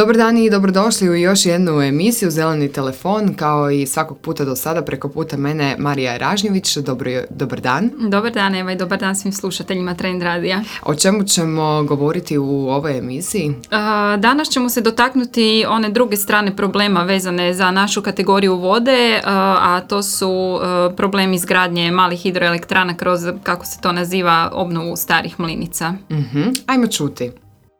Dobar dan i dobrodošli u još jednu emisiju Zeleni telefon, kao i svakog puta do sada preko puta mene Marija Ražnjević. Dobro, dobar dan. Dobar dan Eva i dobar dan svim slušateljima Trend Radija. O čemu ćemo govoriti u ovoj emisiji? Danas ćemo se dotaknuti one druge strane problema vezane za našu kategoriju vode, a to su problemi izgradnje malih hidroelektrana kroz, kako se to naziva, obnovu starih mlinica. uh Ajmo čuti.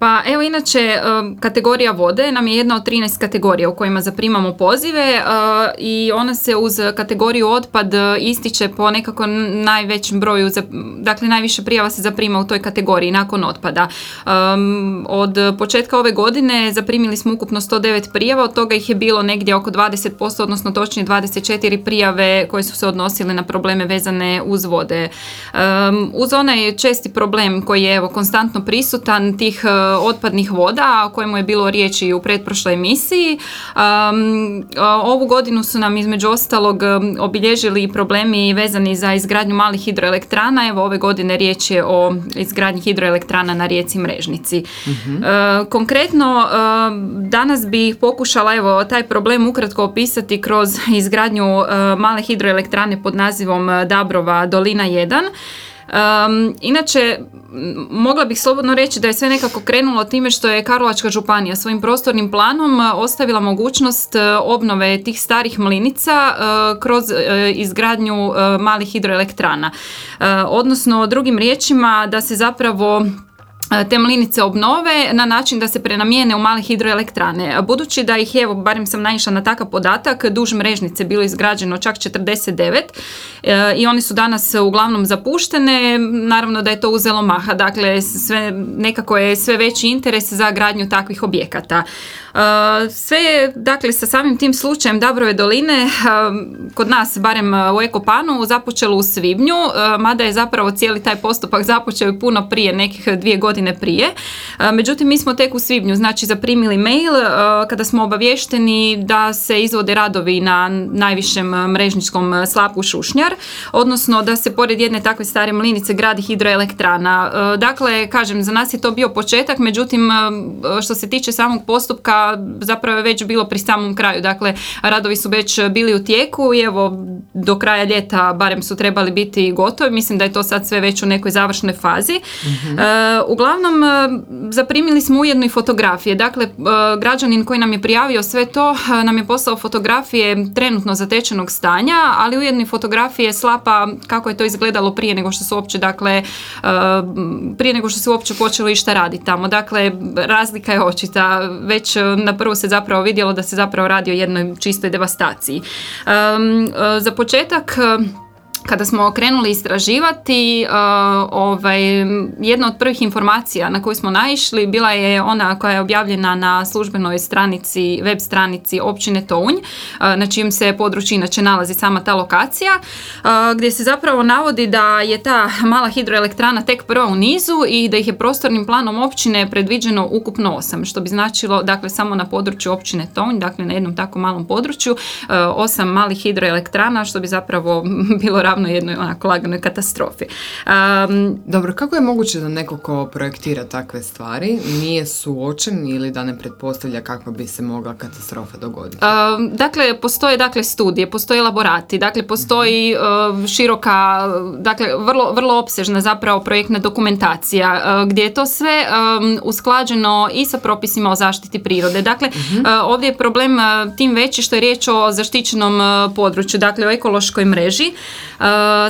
pa evo inače kategorija vode nam je jedna od 13 kategorija u kojima zaprimamo pozive e, i ona se uz kategoriju otpad ističe po nekako najvećem broju, dakle najviše prijava se zaprima u toj kategoriji nakon otpada. Od početka ove godine zaprimili smo ukupno 109 prijava, od toga ih je bilo negdje oko 20%, odnosno točnije 24 prijave koje su se odnosile na probleme vezane uz vode. Uz onaj česti problem koji je evo konstantno prisutan tih otpadnih voda o kojemu je bilo riječi u pretprošloj emisiji. ovu godinu su nam između ostalog obilježili problemi vezani za izgradnju malih hidroelektrana. Evo ove godine riječ je o izgradnji hidroelektrana na rijeci Mrežnici. E, konkretno danas bih pokušala evo taj problem ukratko opisati kroz izgradnju e, male hidroelektrane pod nazivom Dabrova Dolina 1. Um, inače, mogla bih slobodno reći da je sve nekako krenulo time što je Karlovačka županija svojim prostornim planom ostavila mogućnost obnove tih starih mlinica kroz izgradnju malih hidroelektrana. Odnosno, drugim riječima, da se zapravo E, te mlinice obnove na način da se prenamijene u male hidroelektrane. Budući da ih, evo, barem sam naišla na takav podatak, duž mrežnice bilo izgrađeno čak 49 e, i oni su danas uglavnom zapuštene. Naravno da je to uzelo maha, dakle sve, nekako je sve veći interes za gradnju takvih objekata. E, sve dakle, sa samim tim slučajem Dabrove doline kod nas, barem u Ekopanu, započelo u svibnju, mada je zapravo cijeli taj postupak započeo puno prije, nekih dvije godine godine prije. E, međutim, mi smo tek u svibnju znači zaprimili mail e, kada smo obavješteni da se izvode radovi na najvišem mrežničkom slapu Šušnjar, odnosno da se pored jedne takve stare mlinice gradi hidroelektrana. E, dakle, kažem, za nas je to bio početak, međutim, što se tiče samog postupka, zapravo je već bilo pri samom kraju. Dakle, radovi su već bili u tijeku i evo, do kraja ljeta barem su trebali biti gotovi. Mislim da je to sad sve već u nekoj završnoj fazi. mm Uglavnom, Uglavnom, e, zaprimili smo ujedno i fotografije. Dakle, e, građanin koji nam je prijavio sve to e, nam je poslao fotografije trenutno zatečenog stanja, ali ujedno i fotografije slapa kako je to izgledalo prije nego što su uopće, dakle, prije nego što se uopće počelo išta raditi tamo. Dakle, razlika je očita. Već na prvu se zapravo vidjelo da se zapravo radi o jednoj čistoj devastaciji. Za početak, kada smo krenuli istraživati, uh, ovaj, jedna od prvih informacija na koju smo naišli bila je ona koja je objavljena na službenoj stranici, web stranici općine Tounj, uh, na čijem se području inače nalazi sama ta lokacija, uh, gdje se zapravo navodi da je ta mala hidroelektrana tek prva u nizu i da ih je prostornim planom općine predviđeno ukupno osam, što bi značilo dakle samo na području općine Tounj, dakle na jednom tako malom području, osam malih hidroelektrana, što bi zapravo bilo ravno jednoj onako laganoj katastrofi. Dobro, kako je moguće da neko ko projektira takve stvari nije suočen ili da ne pretpostavlja kako bi se mogla katastrofa dogoditi? dakle, postoje dakle studije, postoje laborati, dakle postoji mhm. široka, dakle vrlo, vrlo opsežna zapravo projektna dokumentacija gdje je to sve usklađeno i sa propisima o zaštiti prirode. Dakle, mhm. ovdje je problem tim veći što je riječ o zaštićenom području, dakle o ekološkoj mreži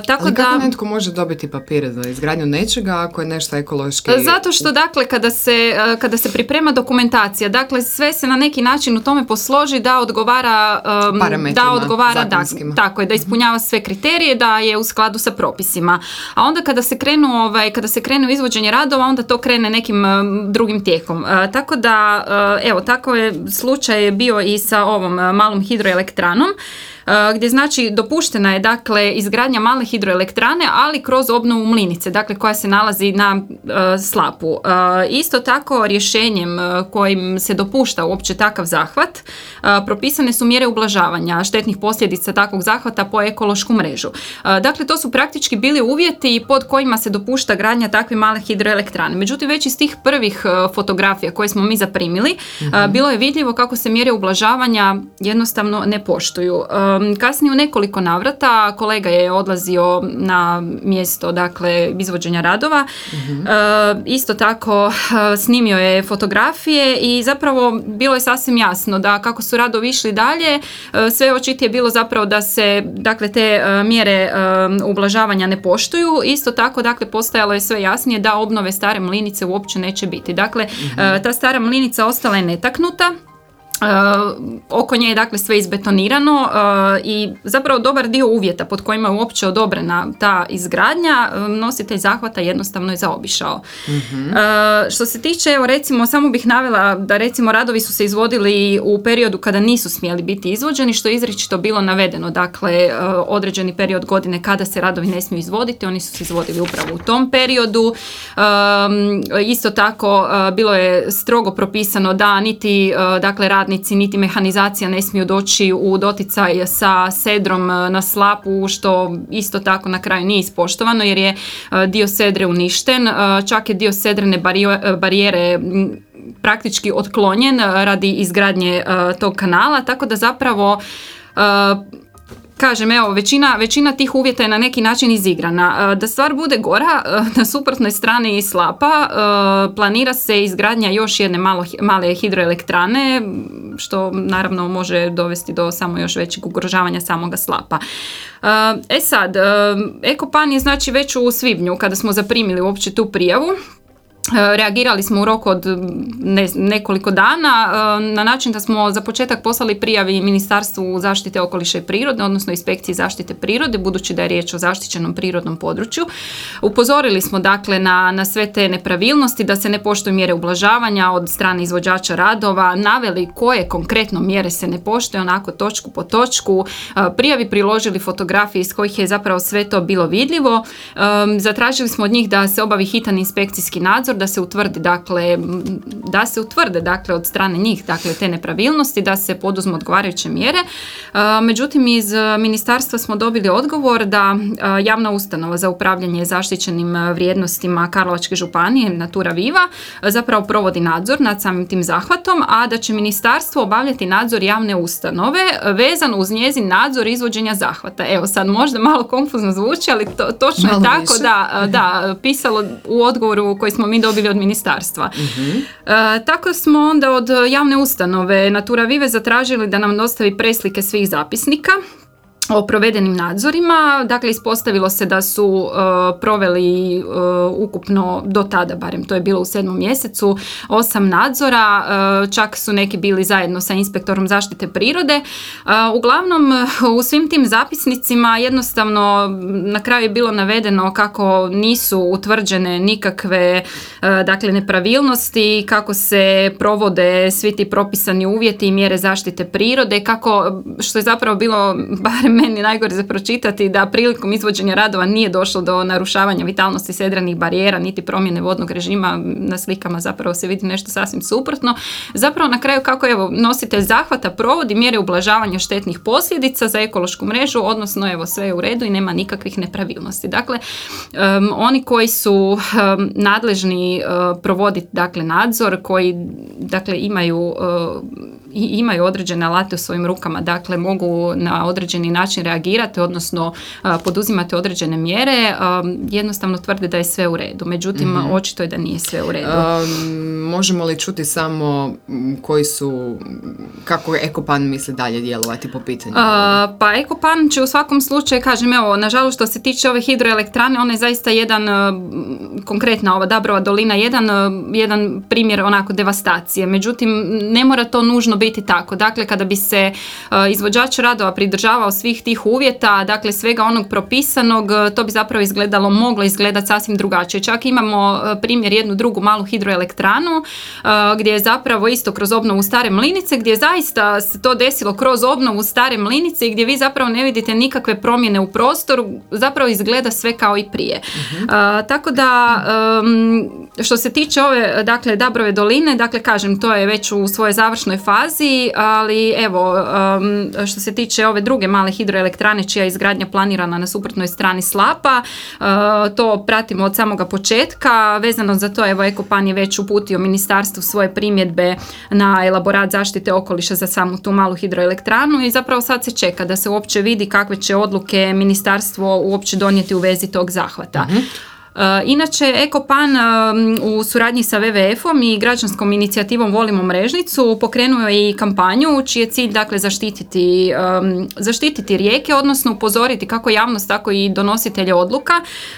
tako Ali da... kako netko može dobiti papire za izgradnju nečega ako je nešto ekološki... Zato što dakle kada se, kada se priprema dokumentacija, dakle sve se na neki način u tome posloži da odgovara um, da odgovara da, tako je da ispunjava sve kriterije, da je u skladu sa propisima. A onda kada se krenu ovaj kada se krene u izvođenje radova, onda to krene nekim um, drugim tijekom. Uh, tako da uh, evo tako je slučaj bio i sa ovom uh, malom hidroelektranom gdje znači dopuštena je dakle izgradnja male hidroelektrane, ali kroz obnovu mlinice, dakle koja se nalazi na uh, slapu. Uh, isto tako rješenjem kojim se dopušta uopće takav zahvat, propisane su mjere ublažavanja štetnih posljedica takvog zahvata po ekološku mrežu. Dakle, to su praktički bili uvjeti pod kojima se dopušta gradnja takve male hidroelektrane. Međutim, već iz tih prvih fotografija koje smo mi zaprimili, uh, bilo je vidljivo kako se mjere ublažavanja jednostavno ne poštuju. Kasnije u nekoliko navrata kolega je odlazio na mjesto dakle izvođenja radova. Uh, Isto tako uh, snimio je fotografije i zapravo bilo je sasvim jasno da kako su radovi išli dalje, uh, sve očitije je bilo zapravo da se dakle te uh, mjere ublažavanja ne poštuju. Isto tako dakle postajalo je sve jasnije da obnove stare mlinice uopće neće biti. Dakle, uh, ta stara mlinica ostala je netaknuta. Oko nje je dakle sve izbetonirano uh, i zapravo dobar dio uvjeta pod kojima je uopće odobrena ta izgradnja um, nositelj zahvata jednostavno je zaobišao. Uh, što se tiče, evo recimo, samo bih navela da recimo radovi su se izvodili u periodu kada nisu smjeli biti izvođeni, što je izričito bilo navedeno, dakle određeni period godine kada se radovi ne smiju izvoditi, oni su se izvodili upravo u tom periodu. Isto tako bilo je strogo propisano da niti dakle radnici niti mehanizacija ne smiju doći u doticaj sa sedrom uh, na slapu što isto tako na kraju nije ispoštovano jer je uh, dio sedre uništen, Uh, čak je dio sedrene barijere praktički otklonjen radi izgradnje tog kanala, tako da zapravo Kažem, evo, većina, većina tih uvjeta je na neki način izigrana. E, Da stvar bude gora, e, na suprotnoj strani slapa e, planira se izgradnja još jedne malo, male hidroelektrane, što naravno može dovesti do samo još većeg ugrožavanja samoga slapa. E sad, Ekopan je znači već u svibnju, kada smo zaprimili uopće tu prijavu, Reagirali smo u roku od ne, nekoliko dana e, na način da smo za početak poslali prijavi Ministarstvu zaštite okoliša i prirode, odnosno inspekciji zaštite prirode, budući da je riječ o zaštićenom prirodnom području. Upozorili smo dakle na, na sve te nepravilnosti, da se ne poštuju mjere ublažavanja od strane izvođača radova, naveli koje konkretno mjere se ne poštuje, onako točku po točku, e, prijavi priložili fotografije iz kojih je zapravo sve to bilo vidljivo. Zatražili smo od njih da se obavi hitan inspekcijski nadzor, da se utvrdi dakle da se utvrde dakle od strane njih dakle te nepravilnosti da se poduzmu odgovarajuće mjere. E, Međutim iz ministarstva smo dobili odgovor da e, javna ustanova za upravljanje zaštićenim vrijednostima Karlovačke županije Natura Viva zapravo provodi nadzor nad samim tim zahvatom, a da će ministarstvo obavljati nadzor javne ustanove vezan uz njezin nadzor izvođenja zahvata. Evo sad možda malo konfuzno zvuči, ali to, točno Malo je tako više. da, da, pisalo u odgovoru koji smo mi dobili od ministarstva. E, tako smo onda od javne ustanove Natura Vive zatražili da nam dostavi preslike svih zapisnika o provedenim nadzorima. Dakle, ispostavilo se da su e, proveli e, ukupno do tada, barem to je bilo u sedmom mjesecu, osam nadzora, e, čak su neki bili zajedno sa inspektorom zaštite prirode. Uglavnom, u svim tim zapisnicima jednostavno na kraju je bilo navedeno kako nisu utvrđene nikakve dakle, nepravilnosti, kako se provode svi ti propisani uvjeti i mjere zaštite prirode, kako, što je zapravo bilo, barem meni najgore za pročitati, da prilikom izvođenja radova nije došlo do narušavanja vitalnosti sedranih barijera, niti promjene vodnog režima, na slikama zapravo se vidi nešto sasvim suprotno. Zapravo na kraju kako evo nositelj zahvata provodi mjere ublažavanja štetnih posljedica za ekološku mrežu, odnosno evo sve je u redu i nema nikakvih nepravilnosti. Dakle, em, oni koji su em, nadležni e, provoditi dakle nadzor, koji dakle imaju e, i imaju određene alate u svojim rukama, dakle mogu na određeni način reagirati, odnosno poduzimati određene mjere, jednostavno tvrde da je sve u redu. Međutim, mm očito je da nije sve u redu. možemo li čuti samo koji su, kako Ekopan misli dalje djelovati po pitanju? pa Ekopan će u svakom slučaju, kažem, evo, nažalost što se tiče ove hidroelektrane, ona je zaista jedan, konkretna ova Dabrova dolina, jedan, jedan primjer onako devastacije. Međutim, ne mora to nužno biti tako. Dakle, kada bi se izvođač radova pridržavao svih tih uvjeta, dakle svega onog propisanog, to bi zapravo izgledalo, moglo izgledati sasvim drugačije. Čak imamo primjer jednu drugu malu hidroelektranu gdje je zapravo isto kroz obnovu stare mlinice, gdje je zaista se to desilo kroz obnovu stare mlinice i gdje vi zapravo ne vidite nikakve promjene u prostoru, zapravo izgleda sve kao i prije. Mhm. tako da, što se tiče ove, dakle, Dabrove doline, dakle, kažem, to je već u svojoj završnoj fazi, ali evo, što se tiče ove druge male hidroelektrane čija izgradnja planirana na suprotnoj strani slapa, to pratimo od samoga početka, vezano za to, evo, Ekopan je već uputio ministarstvu svoje primjedbe na elaborat zaštite okoliša za samu tu malu hidroelektranu i zapravo sad se čeka da se uopće vidi kakve će odluke ministarstvo uopće donijeti u vezi tog zahvata. Mhm. E, inače, Ekopan e, u suradnji sa WWF-om i građanskom inicijativom Volimo mrežnicu pokrenuo je i kampanju čiji je cilj dakle, zaštititi, e, zaštititi rijeke, odnosno upozoriti kako javnost, tako i donositelje odluka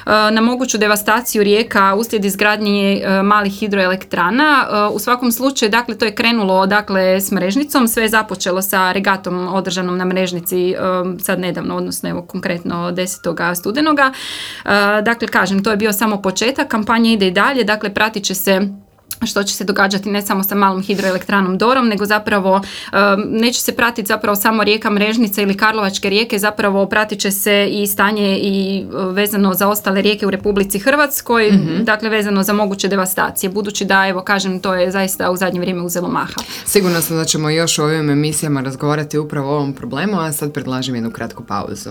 na moguću devastaciju rijeka uslijed izgradnje malih hidroelektrana. U svakom slučaju, dakle, to je krenulo dakle, s mrežnicom, sve je započelo sa regatom održanom na mrežnici sad nedavno, odnosno evo konkretno 10. studenoga. Dakle, kažem, to je bio samo početak, kampanja ide i dalje, dakle pratit će se što će se događati ne samo sa malom hidroelektranom Dorom, nego zapravo neće se pratiti zapravo samo rijeka Mrežnica ili Karlovačke rijeke, zapravo pratit će se i stanje i e, vezano za ostale rijeke u Republici Hrvatskoj, mm dakle vezano za moguće devastacije, budući da, evo kažem, to je zaista u zadnje vrijeme uzelo maha. Sigurno sam da ćemo još u ovim emisijama razgovarati upravo o ovom problemu, a sad predlažem jednu kratku pauzu.